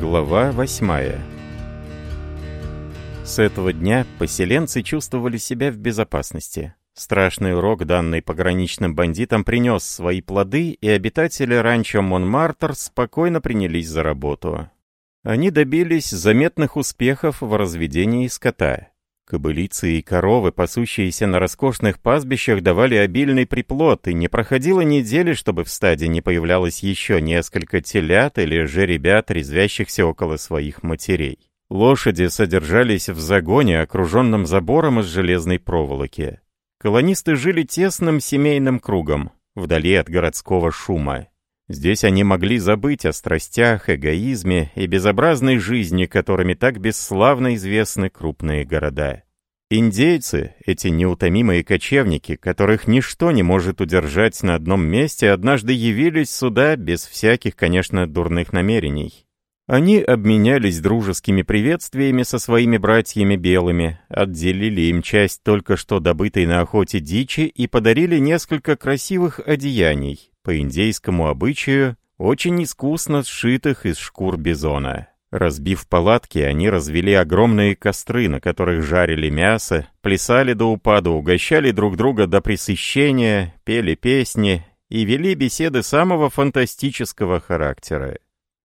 Глава восьмая. С этого дня поселенцы чувствовали себя в безопасности. Страшный урок, данный пограничным бандитам, принес свои плоды, и обитатели ранчо Монмартр спокойно принялись за работу. Они добились заметных успехов в разведении скота. Кобылицы и коровы, пасущиеся на роскошных пастбищах, давали обильный приплод, и не проходило недели, чтобы в стаде не появлялось еще несколько телят или же ребят, резвящихся около своих матерей. Лошади содержались в загоне, окруженном забором из железной проволоки. Колонисты жили тесным семейным кругом, вдали от городского шума. Здесь они могли забыть о страстях, эгоизме и безобразной жизни, которыми так бесславно известны крупные города. Индейцы, эти неутомимые кочевники, которых ничто не может удержать на одном месте, однажды явились сюда без всяких, конечно, дурных намерений. Они обменялись дружескими приветствиями со своими братьями белыми, отделили им часть только что добытой на охоте дичи и подарили несколько красивых одеяний, по индейскому обычаю, очень искусно сшитых из шкур бизона. Разбив палатки, они развели огромные костры, на которых жарили мясо, плясали до упаду, угощали друг друга до пресыщения, пели песни и вели беседы самого фантастического характера.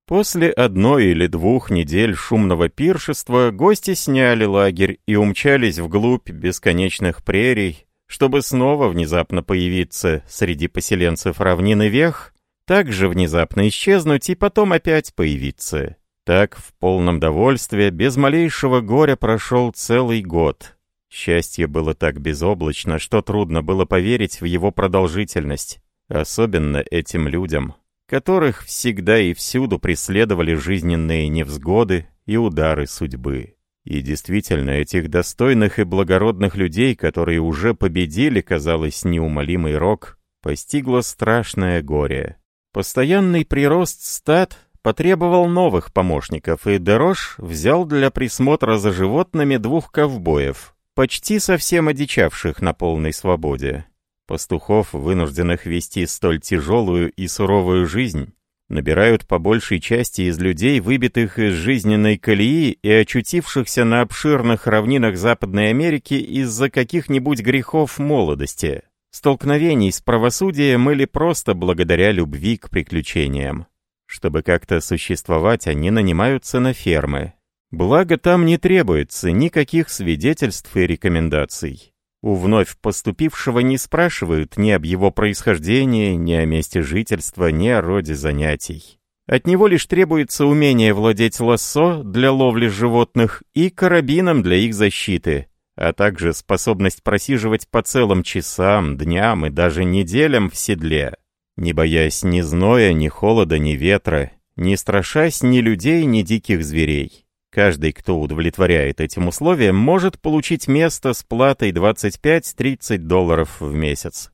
После одной или двух недель шумного пиршества гости сняли лагерь и умчались вглубь бесконечных прерий, чтобы снова внезапно появиться среди поселенцев равнины Вех, также внезапно исчезнуть и потом опять появиться. Так, в полном довольстве, без малейшего горя прошел целый год. Счастье было так безоблачно, что трудно было поверить в его продолжительность, особенно этим людям, которых всегда и всюду преследовали жизненные невзгоды и удары судьбы. И действительно, этих достойных и благородных людей, которые уже победили, казалось, неумолимый рок, постигло страшное горе. Постоянный прирост стат. — потребовал новых помощников, и Дерош взял для присмотра за животными двух ковбоев, почти совсем одичавших на полной свободе. Пастухов, вынужденных вести столь тяжелую и суровую жизнь, набирают по большей части из людей, выбитых из жизненной колеи и очутившихся на обширных равнинах Западной Америки из-за каких-нибудь грехов молодости, столкновений с правосудием или просто благодаря любви к приключениям. Чтобы как-то существовать, они нанимаются на фермы. Благо, там не требуется никаких свидетельств и рекомендаций. У вновь поступившего не спрашивают ни об его происхождении, ни о месте жительства, ни о роде занятий. От него лишь требуется умение владеть лассо для ловли животных и карабином для их защиты, а также способность просиживать по целым часам, дням и даже неделям в седле, не боясь ни зноя, ни холода, ни ветра, не страшась ни людей, ни диких зверей. Каждый, кто удовлетворяет этим условиям, может получить место с платой 25-30 долларов в месяц.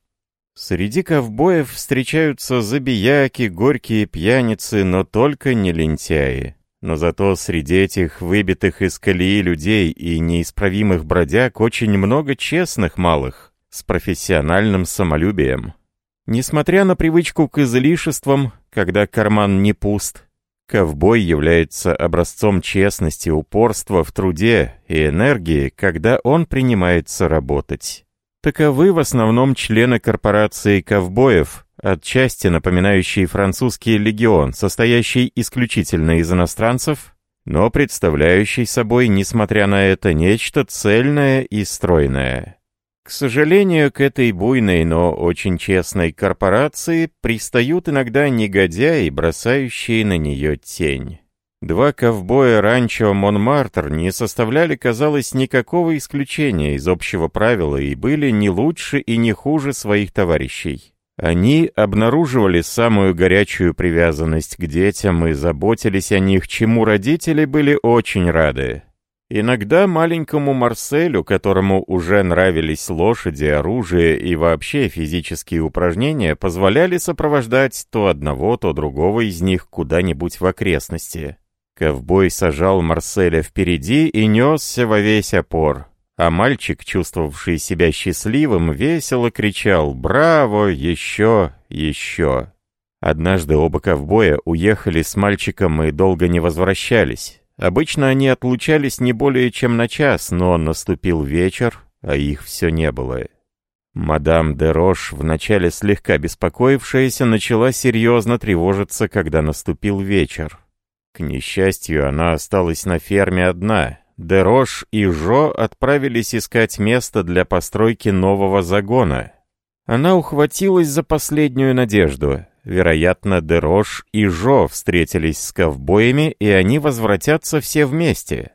Среди ковбоев встречаются забияки, горькие пьяницы, но только не лентяи. Но зато среди этих выбитых из колеи людей и неисправимых бродяг очень много честных малых, с профессиональным самолюбием. Несмотря на привычку к излишествам, когда карман не пуст, ковбой является образцом честности, упорства в труде и энергии, когда он принимается работать. Таковы в основном члены корпорации ковбоев, отчасти напоминающие французский легион, состоящий исключительно из иностранцев, но представляющий собой, несмотря на это, нечто цельное и стройное. К сожалению, к этой буйной, но очень честной корпорации пристают иногда негодяи, бросающие на нее тень. Два ковбоя ранчо Монмартр не составляли, казалось, никакого исключения из общего правила и были не лучше и не хуже своих товарищей. Они обнаруживали самую горячую привязанность к детям и заботились о них, чему родители были очень рады. Иногда маленькому Марселю, которому уже нравились лошади, оружие и вообще физические упражнения, позволяли сопровождать то одного, то другого из них куда-нибудь в окрестности. Ковбой сажал Марселя впереди и несся во весь опор. А мальчик, чувствовавший себя счастливым, весело кричал «Браво! Еще! Еще!». Однажды оба ковбоя уехали с мальчиком и долго не возвращались. Обычно они отлучались не более чем на час, но наступил вечер, а их все не было. Мадам де Рош, вначале слегка беспокоившаяся, начала серьезно тревожиться, когда наступил вечер. К несчастью, она осталась на ферме одна. Де Рош и Жо отправились искать место для постройки нового загона. Она ухватилась за последнюю надежду. Вероятно, Дерош и Жо встретились с ковбоями, и они возвратятся все вместе.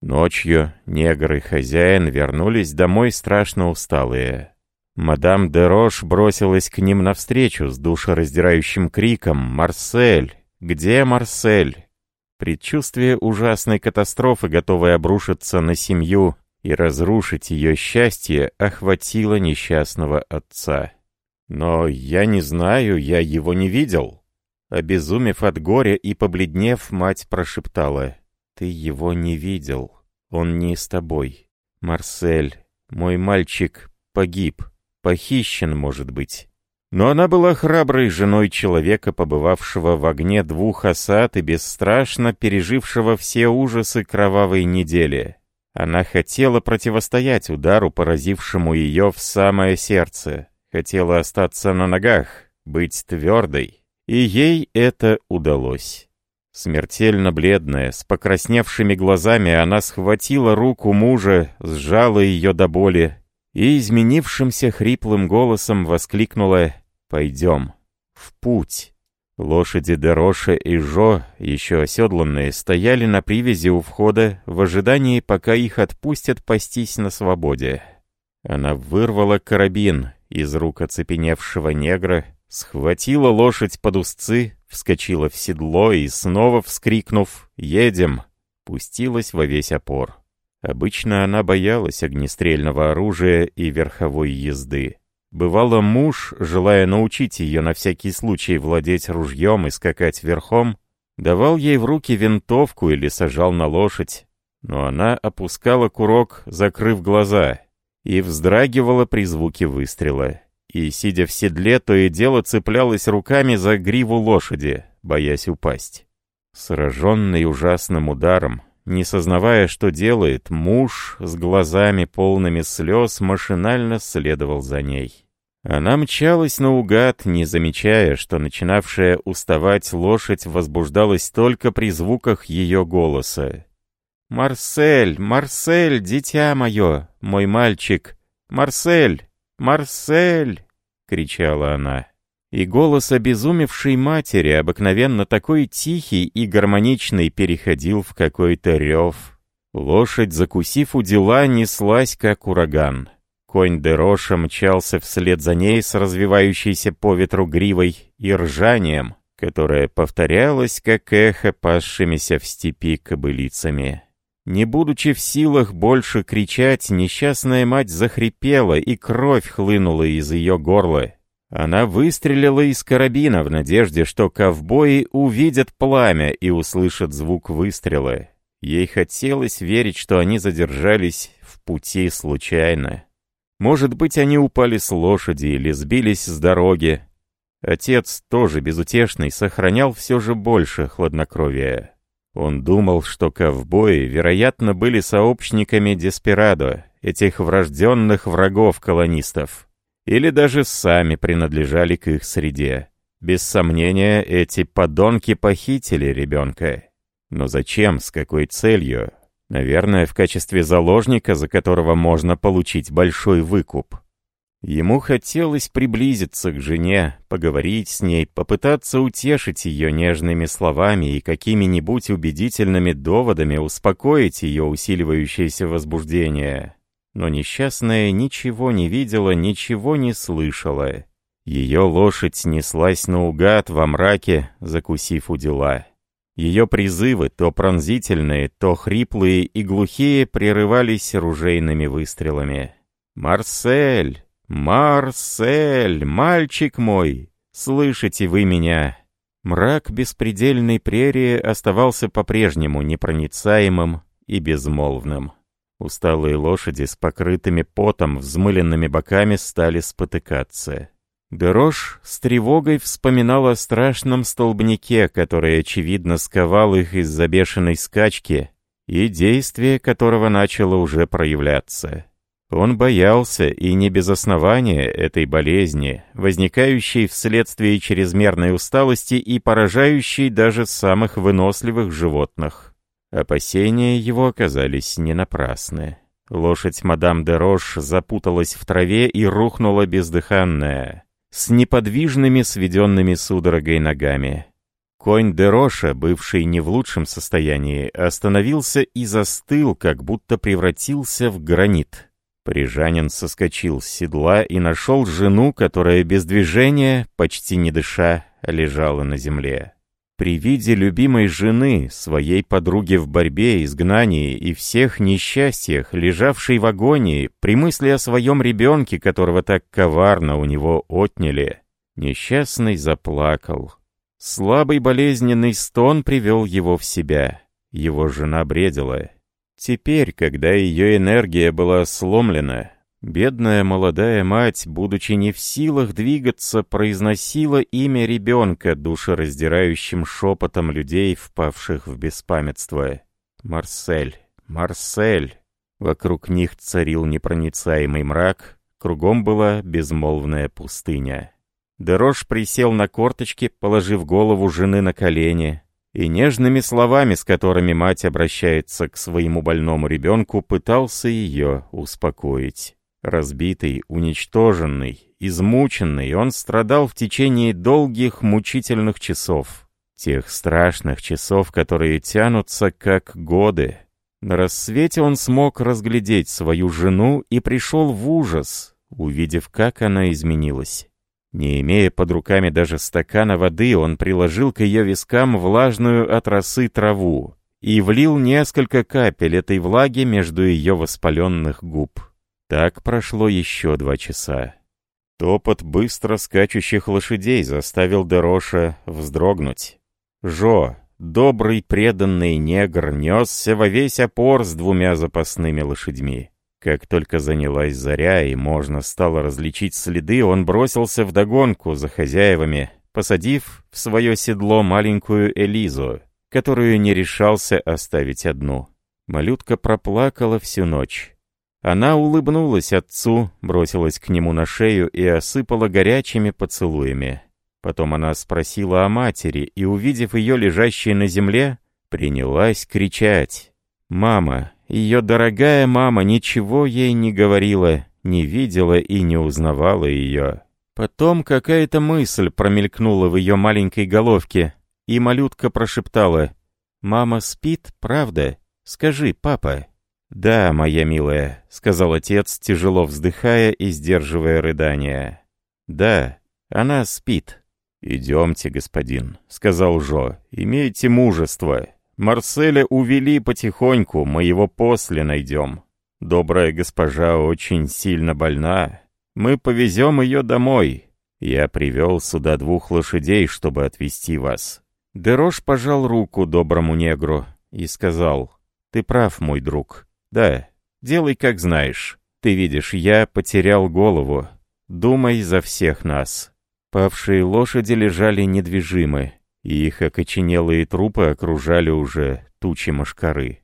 Ночью негр и хозяин вернулись домой страшно усталые. Мадам Дерош бросилась к ним навстречу с душераздирающим криком «Марсель! Где Марсель?» Предчувствие ужасной катастрофы, готовой обрушиться на семью и разрушить ее счастье, охватило несчастного отца. Но я не знаю, я его не видел. Обезумев от горя и побледнев, мать прошептала. Ты его не видел. Он не с тобой. Марсель, мой мальчик, погиб. Похищен, может быть. Но она была храброй женой человека, побывавшего в огне двух осад и бесстрашно пережившего все ужасы кровавой недели. Она хотела противостоять удару, поразившему ее в самое сердце. Хотела остаться на ногах, быть твердой, и ей это удалось. Смертельно бледная, с покрасневшими глазами, она схватила руку мужа, сжала ее до боли и изменившимся хриплым голосом воскликнула «Пойдем! В путь!». Лошади Дороша и Жо, еще оседланные, стояли на привязи у входа в ожидании, пока их отпустят пастись на свободе. Она вырвала карабин, из рук оцепеневшего негра, схватила лошадь под узцы, вскочила в седло и, снова вскрикнув «Едем!», пустилась во весь опор. Обычно она боялась огнестрельного оружия и верховой езды. Бывало, муж, желая научить ее на всякий случай владеть ружьем и скакать верхом, давал ей в руки винтовку или сажал на лошадь, но она опускала курок, закрыв глаза — и вздрагивала при звуке выстрела. И, сидя в седле, то и дело цеплялась руками за гриву лошади, боясь упасть. Сраженный ужасным ударом, не сознавая, что делает, муж с глазами полными слез машинально следовал за ней. Она мчалась наугад, не замечая, что начинавшая уставать лошадь возбуждалась только при звуках ее голоса, «Марсель! Марсель, дитя мое! Мой мальчик! Марсель! Марсель!» — кричала она. И голос обезумевшей матери, обыкновенно такой тихий и гармоничный, переходил в какой-то рев. Лошадь, закусив у дела, неслась, как ураган. Конь Дероша мчался вслед за ней с развивающейся по ветру гривой и ржанием, которое повторялось, как эхо, пасшимися в степи кобылицами. Не будучи в силах больше кричать, несчастная мать захрипела, и кровь хлынула из ее горла. Она выстрелила из карабина в надежде, что ковбои увидят пламя и услышат звук выстрела. Ей хотелось верить, что они задержались в пути случайно. Может быть, они упали с лошади или сбились с дороги. Отец, тоже безутешный, сохранял все же больше хладнокровия. Он думал, что ковбои, вероятно, были сообщниками Деспирадо, этих врожденных врагов колонистов, или даже сами принадлежали к их среде. Без сомнения, эти подонки похитили ребенка. Но зачем, с какой целью? Наверное, в качестве заложника, за которого можно получить большой выкуп. Ему хотелось приблизиться к жене, поговорить с ней, попытаться утешить ее нежными словами и какими-нибудь убедительными доводами успокоить ее усиливающееся возбуждение. Но несчастная ничего не видела, ничего не слышала. Ее лошадь неслась наугад во мраке, закусив у дела. Ее призывы, то пронзительные, то хриплые и глухие, прерывались ружейными выстрелами. «Марсель!» «Марсель, мальчик мой, слышите вы меня?» Мрак беспредельной прерии оставался по-прежнему непроницаемым и безмолвным. Усталые лошади с покрытыми потом взмыленными боками стали спотыкаться. Дерош с тревогой вспоминал о страшном столбнике, который, очевидно, сковал их из-за бешеной скачки, и действие которого начало уже проявляться. Он боялся, и не без основания, этой болезни, возникающей вследствие чрезмерной усталости и поражающей даже самых выносливых животных. Опасения его оказались не напрасны. Лошадь мадам де Рош запуталась в траве и рухнула бездыханная, с неподвижными сведенными судорогой ногами. Конь де Роша, бывший не в лучшем состоянии, остановился и застыл, как будто превратился в гранит. Парижанин соскочил с седла и нашел жену, которая без движения, почти не дыша, лежала на земле. При виде любимой жены, своей подруги в борьбе, изгнании и всех несчастьях, лежавшей в агонии, при мысли о своем ребенке, которого так коварно у него отняли, несчастный заплакал. Слабый болезненный стон привел его в себя. Его жена бредила. Теперь, когда ее энергия была сломлена, бедная молодая мать, будучи не в силах двигаться, произносила имя ребенка душераздирающим шепотом людей, впавших в беспамятство. «Марсель! Марсель!» Вокруг них царил непроницаемый мрак, кругом была безмолвная пустыня. Дерош присел на корточки, положив голову жены на колени, и нежными словами, с которыми мать обращается к своему больному ребенку, пытался ее успокоить. Разбитый, уничтоженный, измученный, он страдал в течение долгих мучительных часов. Тех страшных часов, которые тянутся как годы. На рассвете он смог разглядеть свою жену и пришел в ужас, увидев, как она изменилась. Не имея под руками даже стакана воды, он приложил к ее вискам влажную от росы траву и влил несколько капель этой влаги между ее воспаленных губ. Так прошло еще два часа. Топот быстро скачущих лошадей заставил Дероша вздрогнуть. Жо, добрый преданный негр, несся во весь опор с двумя запасными лошадьми. Как только занялась заря и можно стало различить следы, он бросился вдогонку за хозяевами, посадив в свое седло маленькую Элизу, которую не решался оставить одну. Малютка проплакала всю ночь. Она улыбнулась отцу, бросилась к нему на шею и осыпала горячими поцелуями. Потом она спросила о матери и, увидев ее лежащей на земле, принялась кричать. «Мама, ее дорогая мама ничего ей не говорила, не видела и не узнавала ее. Потом какая-то мысль промелькнула в ее маленькой головке, и малютка прошептала «Мама спит, правда? Скажи, папа». «Да, моя милая», — сказал отец, тяжело вздыхая и сдерживая рыдания. «Да, она спит». «Идемте, господин», — сказал Жо, — «имейте мужество». Марселя увели потихоньку, мы его после найдем. Добрая госпожа очень сильно больна. Мы повезем ее домой. Я привел сюда двух лошадей, чтобы отвезти вас». Дерош пожал руку доброму негру и сказал, «Ты прав, мой друг. Да, делай как знаешь. Ты видишь, я потерял голову. Думай за всех нас». Павшие лошади лежали недвижимы и их окоченелые трупы окружали уже тучи мошкары.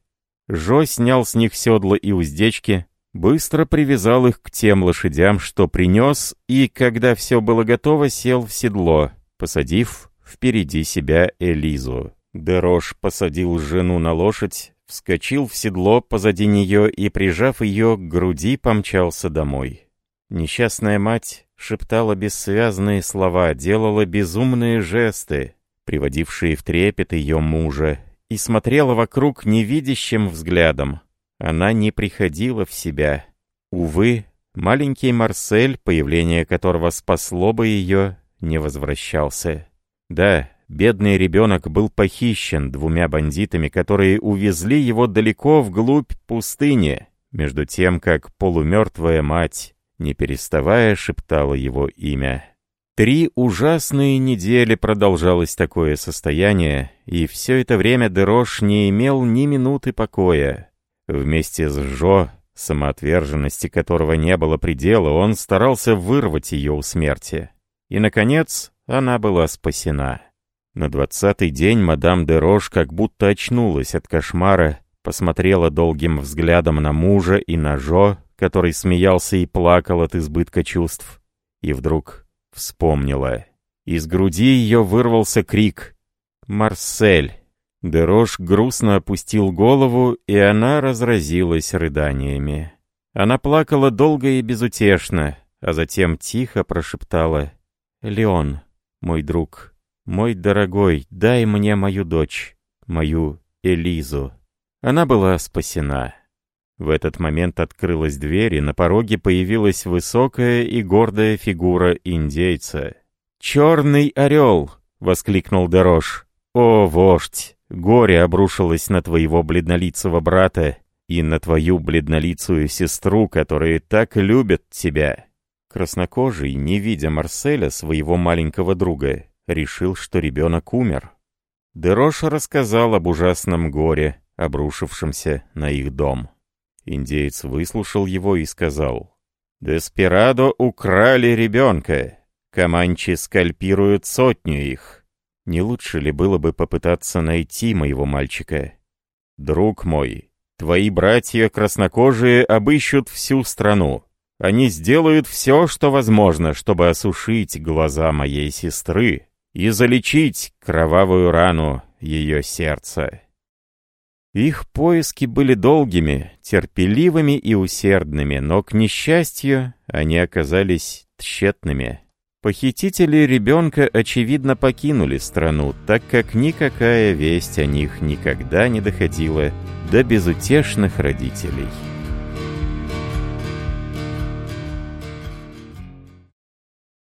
Жо снял с них седла и уздечки, быстро привязал их к тем лошадям, что принес, и, когда все было готово, сел в седло, посадив впереди себя Элизу. Дерош посадил жену на лошадь, вскочил в седло позади нее и, прижав ее к груди, помчался домой. Несчастная мать шептала бессвязные слова, делала безумные жесты, приводившие в трепет ее мужа, и смотрела вокруг невидящим взглядом. Она не приходила в себя. Увы, маленький Марсель, появление которого спасло бы ее, не возвращался. Да, бедный ребенок был похищен двумя бандитами, которые увезли его далеко вглубь пустыни, между тем, как полумертвая мать, не переставая, шептала его имя. Три ужасные недели продолжалось такое состояние, и все это время Дерош не имел ни минуты покоя. Вместе с Жо, самоотверженности которого не было предела, он старался вырвать ее у смерти. И, наконец, она была спасена. На двадцатый день мадам Дерош как будто очнулась от кошмара, посмотрела долгим взглядом на мужа и на Жо, который смеялся и плакал от избытка чувств, и вдруг Вспомнила. Из груди ее вырвался крик. «Марсель!» Дерош грустно опустил голову, и она разразилась рыданиями. Она плакала долго и безутешно, а затем тихо прошептала «Леон, мой друг, мой дорогой, дай мне мою дочь, мою Элизу». Она была спасена. В этот момент открылась дверь, и на пороге появилась высокая и гордая фигура индейца. «Черный орел!» — воскликнул Дорож. «О, вождь! Горе обрушилось на твоего бледнолицего брата и на твою бледнолицую сестру, которые так любят тебя!» Краснокожий, не видя Марселя, своего маленького друга, решил, что ребенок умер. Дерош рассказал об ужасном горе, обрушившемся на их дом. Индеец выслушал его и сказал, «Деспирадо украли ребенка. Команчи скальпируют сотню их. Не лучше ли было бы попытаться найти моего мальчика? Друг мой, твои братья краснокожие обыщут всю страну. Они сделают все, что возможно, чтобы осушить глаза моей сестры и залечить кровавую рану ее сердца». Их поиски были долгими, терпеливыми и усердными, но, к несчастью, они оказались тщетными. Похитители ребенка, очевидно, покинули страну, так как никакая весть о них никогда не доходила до безутешных родителей.